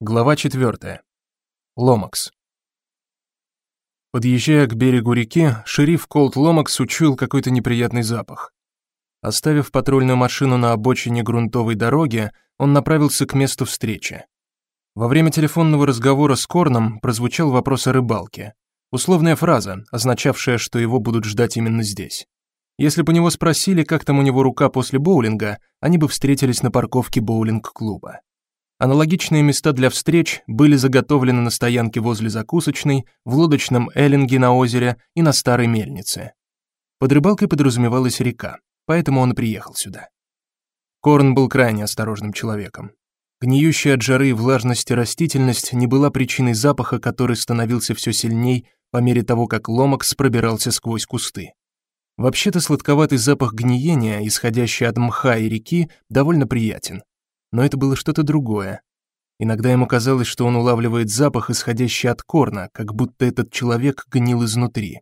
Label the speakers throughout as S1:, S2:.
S1: Глава 4. Ломакс. Подъезжая к берегу реки, шериф Колт Ломакс учуял какой-то неприятный запах. Оставив патрульную машину на обочине грунтовой дороги, он направился к месту встречи. Во время телефонного разговора с Корном прозвучал вопрос о рыбалке. Условная фраза, означавшая, что его будут ждать именно здесь. Если бы у него спросили, как там у него рука после боулинга, они бы встретились на парковке боулинг-клуба. Аналогичные места для встреч были заготовлены на стоянке возле закусочной, в лодочном эллинге на озере и на старой мельнице. Под рыбалкой подразумевалась река, поэтому он и приехал сюда. Корн был крайне осторожным человеком. Гниющая от жары и влажности растительность не была причиной запаха, который становился все сильней по мере того, как ломакс пробирался сквозь кусты. Вообще-то сладковатый запах гниения, исходящий от мха и реки, довольно приятен но это было что-то другое. Иногда ему казалось, что он улавливает запах, исходящий от корна, как будто этот человек гнил изнутри.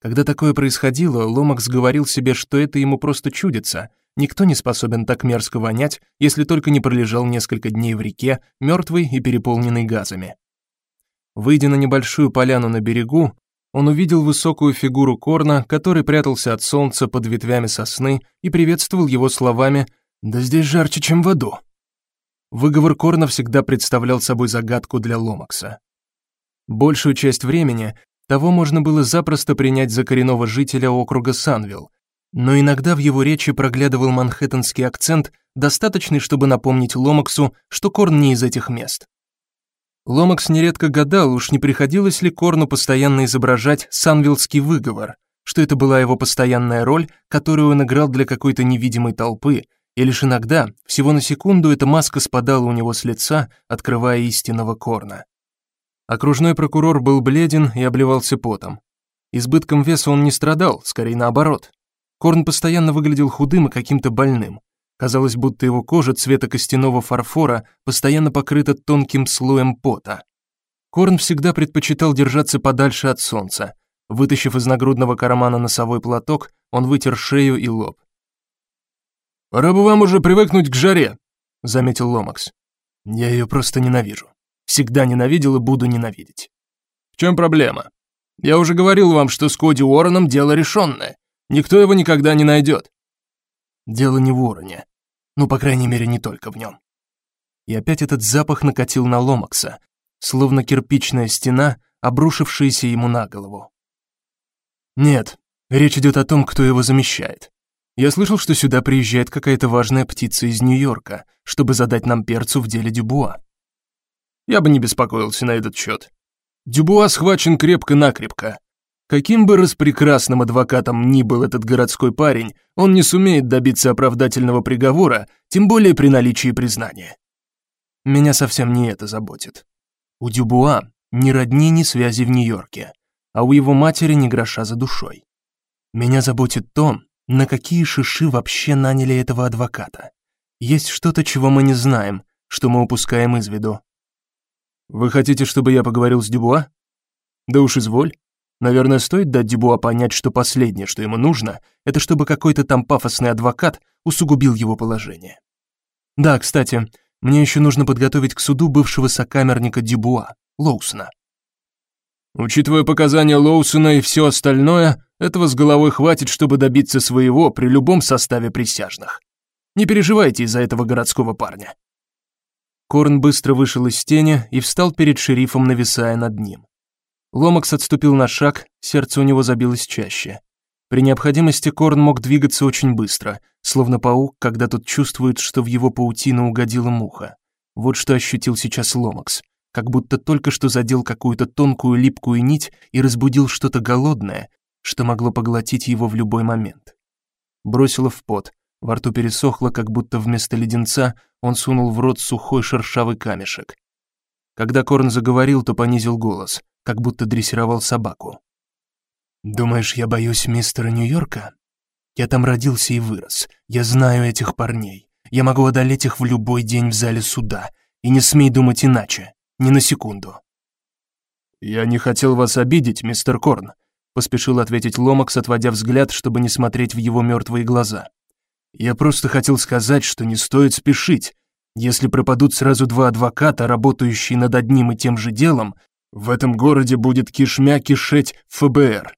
S1: Когда такое происходило, Ломакс говорил себе, что это ему просто чудится. Никто не способен так мерзко вонять, если только не пролежал несколько дней в реке, мертвый и переполненный газами. Выйдя на небольшую поляну на берегу, он увидел высокую фигуру Корна, который прятался от солнца под ветвями сосны и приветствовал его словами «Да здесь жарче, чем в аду». Выговор Корна всегда представлял собой загадку для Ломакса. Большую часть времени того можно было запросто принять за коренного жителя округа Санвилл, но иногда в его речи проглядывал манхэттенский акцент, достаточный, чтобы напомнить Ломаксу, что Корн не из этих мест. Ломакс нередко гадал, уж не приходилось ли Корну постоянно изображать санвиллский выговор, что это была его постоянная роль, которую он играл для какой-то невидимой толпы, и лишь иногда, всего на секунду, эта маска спадала у него с лица, открывая истинного Корна. Окружной прокурор был бледен и обливался потом. Избытком веса он не страдал, скорее наоборот. Корн постоянно выглядел худым и каким-то больным. Казалось, будто его кожа цвета костяного фарфора постоянно покрыта тонким слоем пота. Корн всегда предпочитал держаться подальше от солнца. Вытащив из нагрудного кармана носовой платок, он вытер шею и лоб. «Пора бы вам уже привыкнуть к жаре», — заметил Ломакс. «Я ее просто ненавижу. Всегда ненавидел и буду ненавидеть». «В чем проблема? Я уже говорил вам, что с Коди Уорреном дело решенное. Никто его никогда не найдет». «Дело не в Уоррене. Ну, по крайней мере, не только в нем». И опять этот запах накатил на Ломакса, словно кирпичная стена, обрушившаяся ему на голову. «Нет, речь идет о том, кто его замещает. Я слышал, что сюда приезжает какая-то важная птица из Нью-Йорка, чтобы задать нам перцу в деле Дюбуа. Я бы не беспокоился на этот счет. Дюбуа схвачен крепко-накрепко. Каким бы распрекрасным адвокатом ни был этот городской парень, он не сумеет добиться оправдательного приговора, тем более при наличии признания. Меня совсем не это заботит. У Дюбуа ни родни, ни связи в Нью-Йорке, а у его матери ни гроша за душой. Меня заботит то, на какие шиши вообще наняли этого адвоката? Есть что-то, чего мы не знаем, что мы упускаем из виду. Вы хотите, чтобы я поговорил с Дюбуа? Да уж изволь. Наверное, стоит дать Дюбуа понять, что последнее, что ему нужно, это чтобы какой-то там пафосный адвокат усугубил его положение. Да, кстати, мне еще нужно подготовить к суду бывшего сокамерника Дюбуа, Лоусона. Учитывая показания Лоусона и все остальное, этого с головой хватит, чтобы добиться своего при любом составе присяжных. Не переживайте из-за этого городского парня. Корн быстро вышел из тени и встал перед шерифом, нависая над ним. Ломакс отступил на шаг, сердце у него забилось чаще. При необходимости Корн мог двигаться очень быстро, словно паук, когда тот чувствует, что в его паутину угодила муха. Вот что ощутил сейчас Ломакс как будто только что задел какую-то тонкую липкую нить и разбудил что-то голодное, что могло поглотить его в любой момент. Бросило в пот, во рту пересохло, как будто вместо леденца он сунул в рот сухой шершавый камешек. Когда Корн заговорил, то понизил голос, как будто дрессировал собаку. «Думаешь, я боюсь мистера Нью-Йорка? Я там родился и вырос. Я знаю этих парней. Я могу одолеть их в любой день в зале суда. И не смей думать иначе. Ни на секунду. «Я не хотел вас обидеть, мистер Корн», — поспешил ответить Ломакс, отводя взгляд, чтобы не смотреть в его мертвые глаза. «Я просто хотел сказать, что не стоит спешить. Если пропадут сразу два адвоката, работающие над одним и тем же делом, в этом городе будет кишмя кишеть ФБР.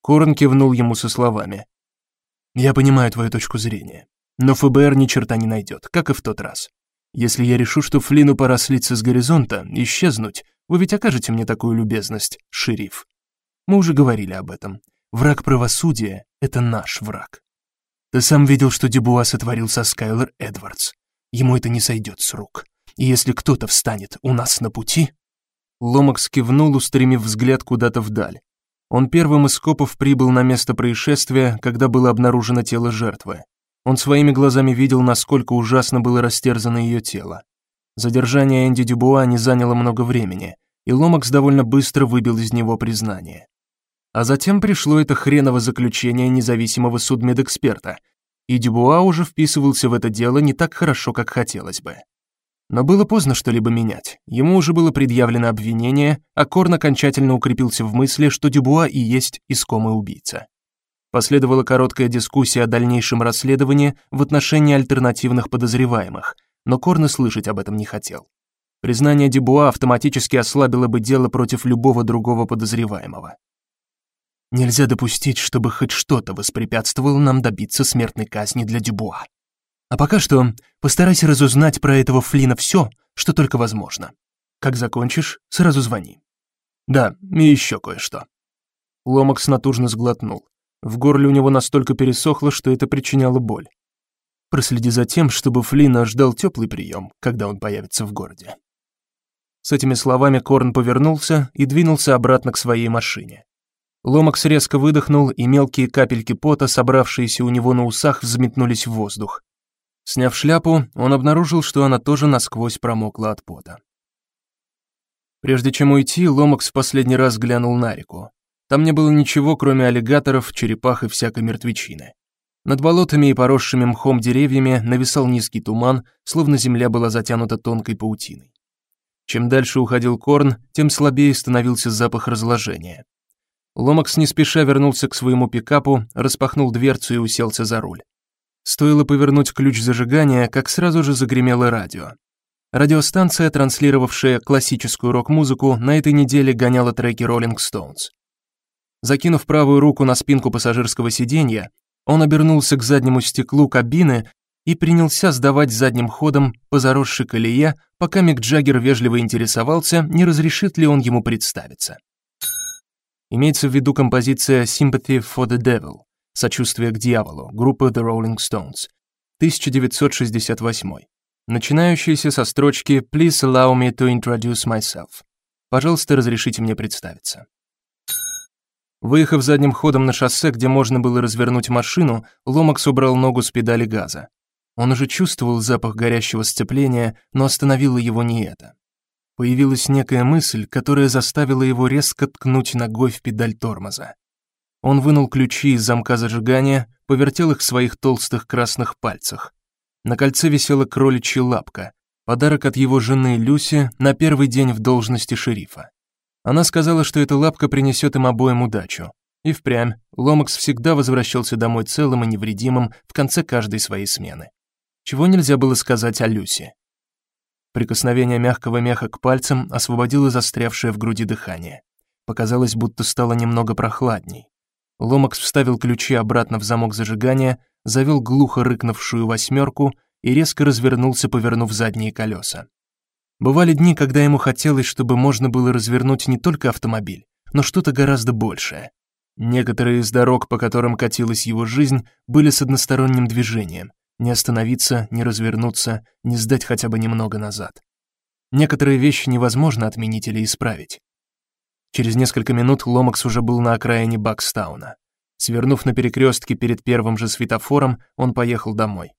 S1: Корн кивнул ему со словами: "Я понимаю твою точку зрения, но ФБР ни черта не найдет, как и в тот раз. Если я решу, что Флину пора слиться с горизонта, исчезнуть, вы ведь окажете мне такую любезность, шериф. Мы уже говорили об этом. Враг правосудия это наш враг. Ты сам видел, что Дебуа сотворил со Скайлер Эдвардс. Ему это не сойдет с рук. И если кто-то встанет у нас на пути, Ломакс кивнул, устремив взгляд куда-то вдаль. Он первым из копов прибыл на место происшествия, когда было обнаружено тело жертвы. Он своими глазами видел, насколько ужасно было растерзано ее тело. Задержание Энди Дюбуа не заняло много времени, и Ломакс довольно быстро выбил из него признание. А затем пришло это хреново заключение независимого судмедэксперта, и Дюбуа уже вписывался в это дело не так хорошо, как хотелось бы. Но было поздно что-либо менять. Ему уже было предъявлено обвинение, а Корн окончательно укрепился в мысли, что Дюбуа и есть искомый убийца. Последовала короткая дискуссия о дальнейшем расследовании в отношении альтернативных подозреваемых, но Корн слышать об этом не хотел. Признание Дюбуа автоматически ослабило бы дело против любого другого подозреваемого. Нельзя допустить, чтобы хоть что-то воспрепятствовало нам добиться смертной казни для Дюбуа. А пока что постарайся разузнать про этого Флина все, что только возможно. Как закончишь, сразу звони. Да, и еще кое-что. Ломакс натужно сглотнул. В горле у него настолько пересохло, что это причиняло боль. Проследи за тем, чтобы Флина ждал теплый прием, когда он появится в городе. С этими словами Корн повернулся и двинулся обратно к своей машине. Ломакс резко выдохнул, и мелкие капельки пота, собравшиеся у него на усах, взметнулись в воздух. Сняв шляпу, он обнаружил, что она тоже насквозь промокла от пота. Прежде чем уйти, Ломакс в последний раз глянул на реку. Там не было ничего, кроме аллигаторов, черепах и всякой мертвечины. Над болотами и поросшими мхом деревьями нависал низкий туман, словно земля была затянута тонкой паутиной. Чем дальше уходил Корн, тем слабее становился запах разложения. Ломакс не спеша вернулся к своему пикапу, распахнул дверцу и уселся за руль. Стоило повернуть ключ зажигания, как сразу же загремело радио. Радиостанция, транслировавшая классическую рок-музыку, на этой неделе гоняла треки Rolling Stones. Закинув правую руку на спинку пассажирского сиденья, он обернулся к заднему стеклу кабины и принялся сдавать задним ходом по заросшей колее, пока Мик Джаггер вежливо интересовался, не разрешит ли он ему представиться. Имеется в виду композиция Sympathy for the Devil. Сочувствие к дьяволу, группы The Rolling Stones, 1968. Начинающийся со строчки Please allow me to introduce myself. Пожалуйста, разрешите мне представиться. Выехав задним ходом на шоссе, где можно было развернуть машину, Ломакс убрал ногу с педали газа. Он уже чувствовал запах горящего сцепления, но остановило его не это. Появилась некая мысль, которая заставила его резко ткнуть ногой в педаль тормоза. Он вынул ключи из замка зажигания, повертел их в своих толстых красных пальцах. На кольце висела кроличья лапка, подарок от его жены Люси на первый день в должности шерифа. Она сказала, что эта лапка принесет им обоим удачу. И впрямь Ломакс всегда возвращался домой целым и невредимым в конце каждой своей смены. Чего нельзя было сказать о Люси. Прикосновение мягкого меха к пальцам освободило застрявшее в груди дыхание. Показалось, будто стало немного прохладней. Ломакс вставил ключи обратно в замок зажигания, завел глухо рыкнувшую восьмерку и резко развернулся, повернув задние колеса. Бывали дни, когда ему хотелось, чтобы можно было развернуть не только автомобиль, но что-то гораздо большее. Некоторые из дорог, по которым катилась его жизнь, были с односторонним движением. Не остановиться, не развернуться, не сдать хотя бы немного назад. Некоторые вещи невозможно отменить или исправить. Через несколько минут Ломакс уже был на окраине Бакстауна. Свернув на перекрестке перед первым же светофором, он поехал домой.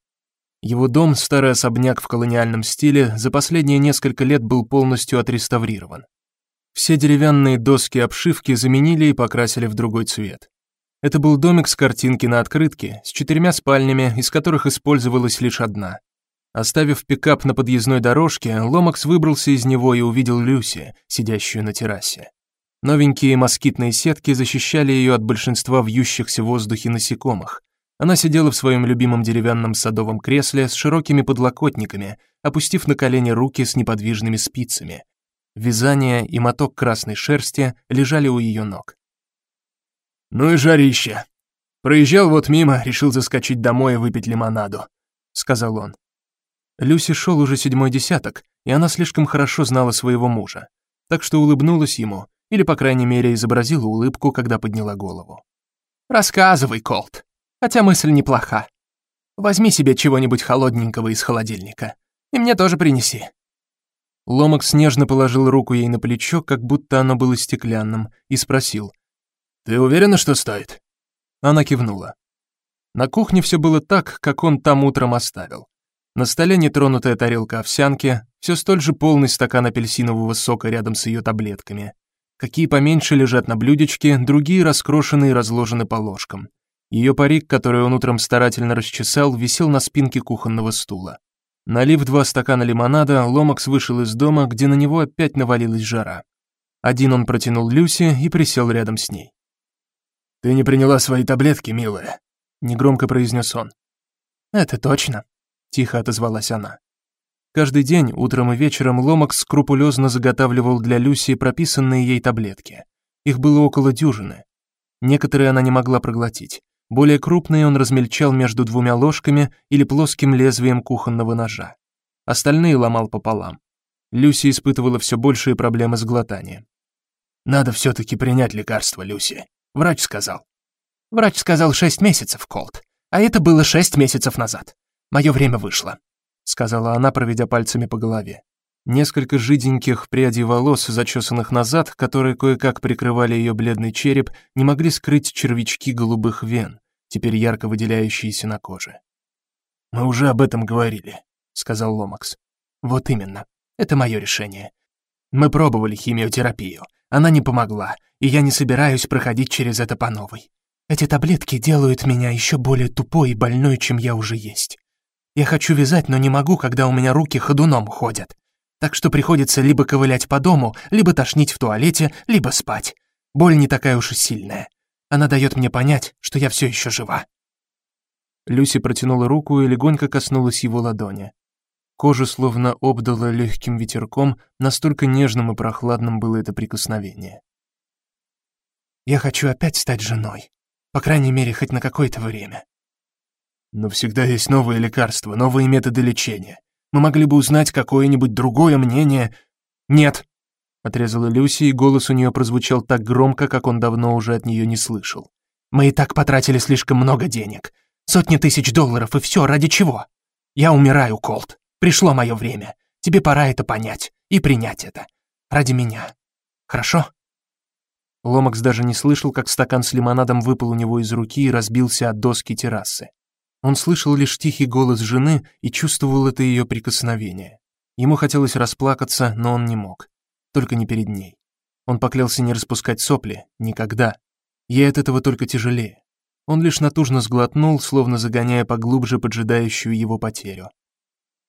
S1: Его дом, старый особняк в колониальном стиле, за последние несколько лет был полностью отреставрирован. Все деревянные доски обшивки заменили и покрасили в другой цвет. Это был домик с картинки на открытке, с четырьмя спальнями, из которых использовалась лишь одна. Оставив пикап на подъездной дорожке, Ломакс выбрался из него и увидел Люси, сидящую на террасе. Новенькие москитные сетки защищали ее от большинства вьющихся в воздухе насекомых. Она сидела в своем любимом деревянном садовом кресле с широкими подлокотниками, опустив на колени руки с неподвижными спицами. Вязание и моток красной шерсти лежали у ее ног. «Ну и жарище. Проезжал вот мимо, решил заскочить домой и выпить лимонаду», — сказал он. Люси шел уже седьмой десяток, и она слишком хорошо знала своего мужа, так что улыбнулась ему, или, по крайней мере, изобразила улыбку, когда подняла голову. «Рассказывай, Колт», Хотя мысль неплоха. Возьми себе чего-нибудь холодненького из холодильника. И мне тоже принеси». Ломакс нежно положил руку ей на плечо, как будто оно было стеклянным, и спросил. «Ты уверена, что стоит?» Она кивнула. На кухне все было так, как он там утром оставил. На столе нетронутая тарелка овсянки, все столь же полный стакан апельсинового сока рядом с ее таблетками. Какие поменьше лежат на блюдечке, другие раскрошены и разложены по ложкам. Ее парик, который он утром старательно расчесал, висел на спинке кухонного стула. Налив два стакана лимонада, Ломакс вышел из дома, где на него опять навалилась жара. Один он протянул Люси и присел рядом с ней. «Ты не приняла свои таблетки, милая», — негромко произнес он. «Это точно», — тихо отозвалась она. Каждый день, утром и вечером, Ломакс скрупулезно заготавливал для Люси прописанные ей таблетки. Их было около дюжины. Некоторые она не могла проглотить. Более крупные он размельчал между двумя ложками или плоским лезвием кухонного ножа. Остальные ломал пополам. Люси испытывала все большие проблемы с глотанием. «Надо все-таки принять лекарство, Люси», — врач сказал. «Врач сказал шесть месяцев, Колт, а это было шесть месяцев назад. Мое время вышло», — сказала она, проведя пальцами по голове. Несколько жиденьких прядей волос, зачесанных назад, которые кое-как прикрывали ее бледный череп, не могли скрыть червячки голубых вен, теперь ярко выделяющиеся на коже. «Мы уже об этом говорили», — сказал Ломакс. «Вот именно. Это мое решение. Мы пробовали химиотерапию. Она не помогла, и я не собираюсь проходить через это по новой. Эти таблетки делают меня еще более тупой и больной, чем я уже есть. Я хочу вязать, но не могу, когда у меня руки ходуном ходят так что приходится либо ковылять по дому, либо тошнить в туалете, либо спать. Боль не такая уж и сильная. Она дает мне понять, что я все еще жива». Люси протянула руку и легонько коснулась его ладони. Кожа словно обдала легким ветерком, настолько нежным и прохладным было это прикосновение. «Я хочу опять стать женой. По крайней мере, хоть на какое-то время». «Но всегда есть новые лекарства, новые методы лечения. Мы могли бы узнать какое-нибудь другое мнение. Нет, отрезала Люси, и голос у нее прозвучал так громко, как он давно уже от нее не слышал. Мы и так потратили слишком много денег. Сотни тысяч долларов, и все ради чего? Я умираю, Колт. Пришло мое время. Тебе пора это понять и принять это. Ради меня. Хорошо? Ломакс даже не слышал, как стакан с лимонадом выпал у него из руки и разбился от доски террасы. Он слышал лишь тихий голос жены и чувствовал это ее прикосновение. Ему хотелось расплакаться, но он не мог. Только не перед ней. Он поклялся не распускать сопли. Никогда. Ей от этого только тяжелее. Он лишь натужно сглотнул, словно загоняя поглубже поджидающую его потерю.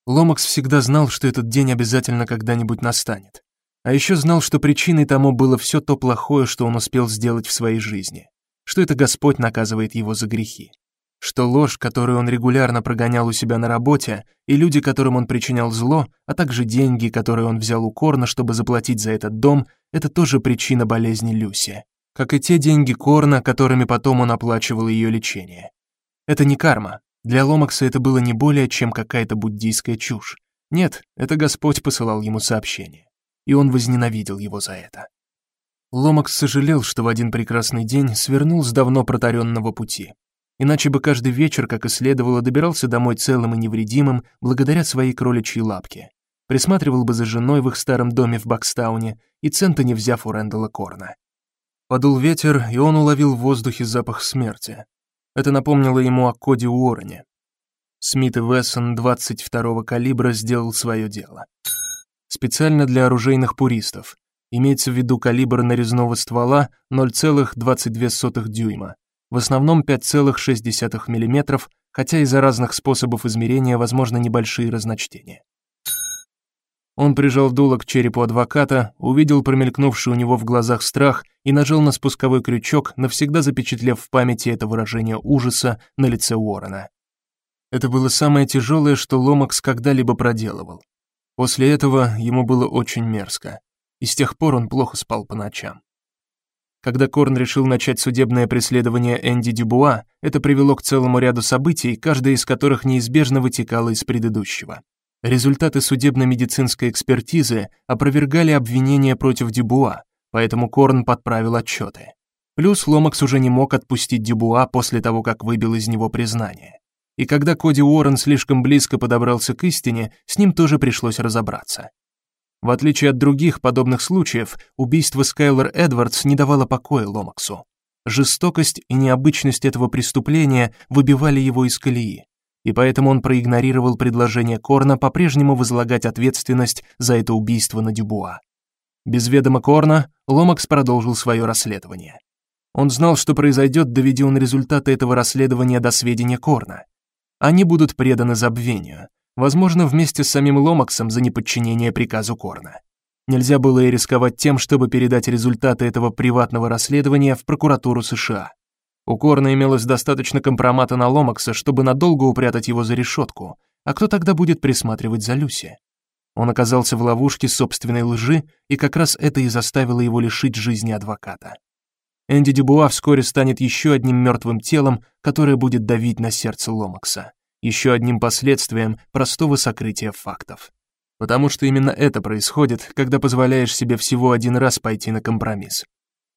S1: Ломакс всегда знал, что этот день обязательно когда-нибудь настанет. А еще знал, что причиной тому было все то плохое, что он успел сделать в своей жизни. Что это Господь наказывает его за грехи что ложь, которую он регулярно прогонял у себя на работе, и люди, которым он причинял зло, а также деньги, которые он взял у Корна, чтобы заплатить за этот дом, это тоже причина болезни Люси. Как и те деньги Корна, которыми потом он оплачивал ее лечение. Это не карма. Для Ломакса это было не более, чем какая-то буддийская чушь. Нет, это Господь посылал ему сообщение. И он возненавидел его за это. Ломакс сожалел, что в один прекрасный день свернул с давно протаренного пути. Иначе бы каждый вечер, как и следовало, добирался домой целым и невредимым благодаря своей кроличьей лапке. Присматривал бы за женой в их старом доме в Бакстауне и цента не взяв у Рэндала Корна. Подул ветер, и он уловил в воздухе запах смерти. Это напомнило ему о Коде Уоррене. Смит и Вессон 22-го калибра сделал свое дело. Специально для оружейных пуристов. Имеется в виду калибр нарезного ствола 0,22 дюйма, в основном 5,6 мм, хотя из-за разных способов измерения возможны небольшие разночтения. Он прижал дуло к черепу адвоката, увидел промелькнувший у него в глазах страх и нажал на спусковой крючок, навсегда запечатлев в памяти это выражение ужаса на лице Уоррена. Это было самое тяжелое, что Ломакс когда-либо проделывал. После этого ему было очень мерзко, и с тех пор он плохо спал по ночам. Когда Корн решил начать судебное преследование Энди Дюбуа, это привело к целому ряду событий, каждое из которых неизбежно вытекало из предыдущего. Результаты судебно-медицинской экспертизы опровергали обвинения против Дюбуа, поэтому Корн подправил отчеты. Плюс Ломакс уже не мог отпустить Дюбуа после того, как выбил из него признание. И когда Коди Уоррен слишком близко подобрался к истине, с ним тоже пришлось разобраться. В отличие от других подобных случаев, убийство Скайлер Эдвардс не давало покоя Ломаксу. Жестокость и необычность этого преступления выбивали его из колеи и поэтому он проигнорировал предложение Корна по-прежнему возлагать ответственность за это убийство на Дюбуа. Без ведома Корна Ломакс продолжил свое расследование. Он знал, что произойдет, доведя он результаты этого расследования до сведения Корна. Они будут преданы забвению, возможно, вместе с самим Ломаксом за неподчинение приказу Корна. Нельзя было и рисковать тем, чтобы передать результаты этого приватного расследования в прокуратуру США. У Корна имелось достаточно компромата на Ломакса, чтобы надолго упрятать его за решетку. А кто тогда будет присматривать за Люси? Он оказался в ловушке собственной лжи, и как раз это и заставило его лишить жизни адвоката. Энди Дюбуа вскоре станет еще одним мертвым телом, которое будет давить на сердце Ломакса, еще одним последствием простого сокрытия фактов. Потому что именно это происходит, когда позволяешь себе всего один раз пойти на компромисс.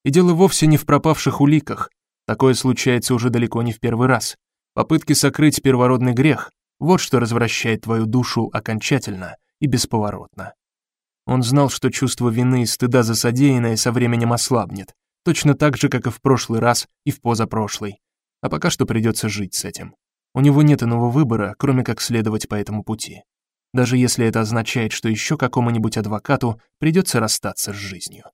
S1: И дело вовсе не в пропавших уликах, Такое случается уже далеко не в первый раз. Попытки сокрыть первородный грех вот что развращает твою душу окончательно и бесповоротно. Он знал, что чувство вины и стыда за содеянное со временем ослабнет, точно так же, как и в прошлый раз и в позапрошлый. А пока что придется жить с этим. У него нет иного выбора, кроме как следовать по этому пути. Даже если это означает, что еще какому-нибудь адвокату придется расстаться с жизнью.